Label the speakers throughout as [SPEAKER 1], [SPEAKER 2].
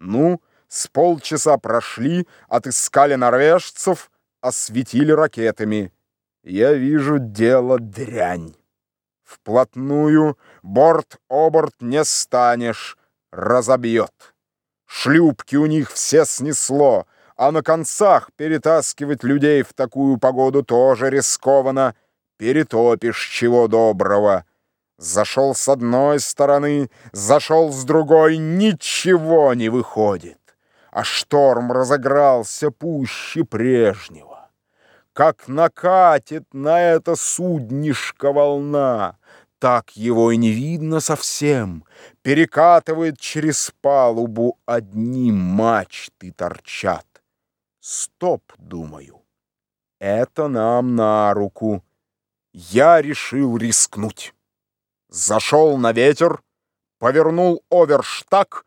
[SPEAKER 1] Ну, с полчаса прошли, отыскали норвежцев, осветили ракетами. Я вижу, дело дрянь. Вплотную борт-оборт не станешь, разобьет. Шлюпки у них все снесло, а на концах перетаскивать людей в такую погоду тоже рискованно. Перетопишь чего доброго. Зашел с одной стороны, зашел с другой, ничего не выходит. А шторм разыгрался пуще прежнего. Как накатит на это суднишко волна, так его и не видно совсем. Перекатывает через палубу, одни мачты торчат. Стоп, думаю, это нам на руку. Я решил рискнуть зашел на ветер, повернул оверштаг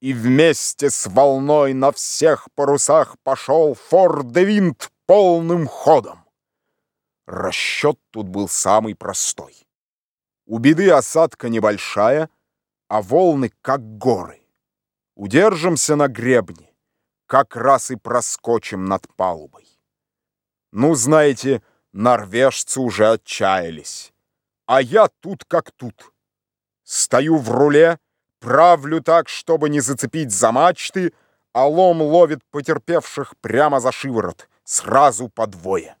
[SPEAKER 1] и вместе с волной на всех парусах пошел форд-де-винт полным ходом. Расчет тут был самый простой. У беды осадка небольшая, а волны как горы. Удержимся на гребне, как раз и проскочим над палубой. Ну, знаете, норвежцы уже отчаялись а я тут как тут. Стою в руле, правлю так, чтобы не зацепить за мачты, а лом ловит потерпевших прямо за шиворот, сразу по двое.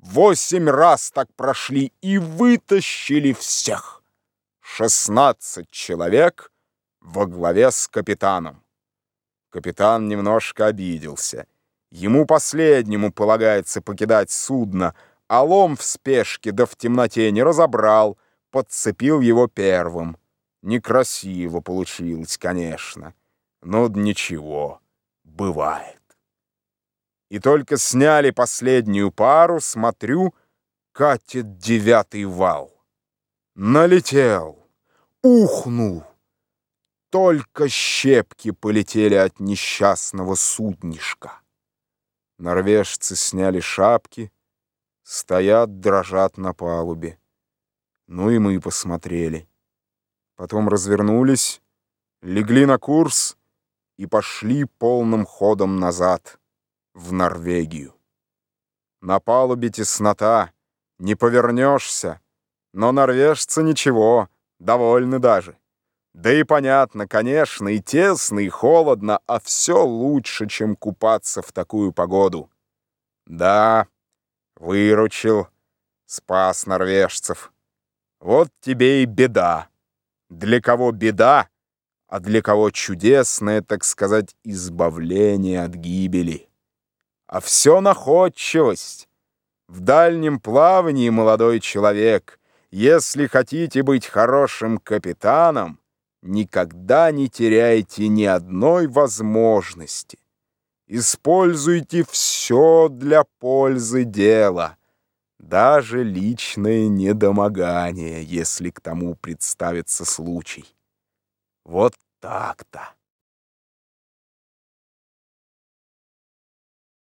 [SPEAKER 1] Восемь раз так прошли и вытащили всех. Шестнадцать человек во главе с капитаном. Капитан немножко обиделся. Ему последнему полагается покидать судно — а лом в спешке да в темноте не разобрал, подцепил его первым. Некрасиво получилось, конечно, но ничего, бывает. И только сняли последнюю пару, смотрю, катит девятый вал. Налетел, ухнул. Только щепки полетели от несчастного суднишка. Норвежцы сняли шапки, Стоят, дрожат на палубе. Ну и мы посмотрели. Потом развернулись, легли на курс и пошли полным ходом назад, в Норвегию. На палубе теснота, не повернешься, но норвежцы ничего, довольны даже. Да и понятно, конечно, и тесно, и холодно, а все лучше, чем купаться в такую погоду. Да, Выручил, спас норвежцев. Вот тебе и беда. Для кого беда, а для кого чудесное, так сказать, избавление от гибели. А все находчивость. В дальнем плавании, молодой человек, если хотите быть хорошим капитаном, никогда не теряйте ни одной возможности. Используйте все для пользы дела, даже личное недомогание, если к тому представится случай. Вот так-то.